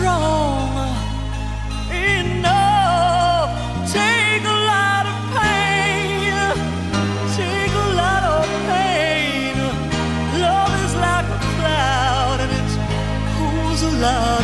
strong enough. Take a lot of pain, take a lot of pain. Love is like a cloud and it cools a lot.